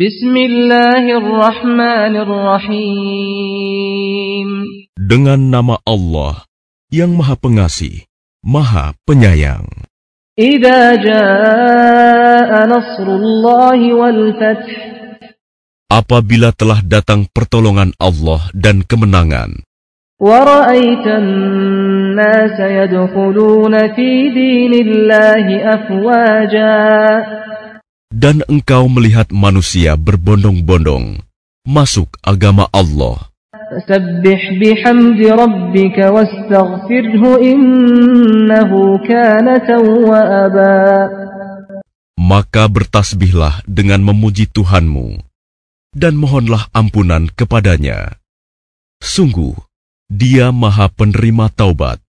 بسم الله الرحمن الرحيم Dengan nama Allah yang Maha Pengasih, Maha Penyayang. إذا جاء نصر الله والفتح Apabila telah datang pertolongan Allah dan kemenangan, ورأيت الناس يدخلون في دين الله أفواجا dan engkau melihat manusia berbondong-bondong masuk agama Allah. Maka bertasbihlah dengan memuji Tuhanmu dan mohonlah ampunan kepadanya. Sungguh, Dia Maha Penerima Taubat.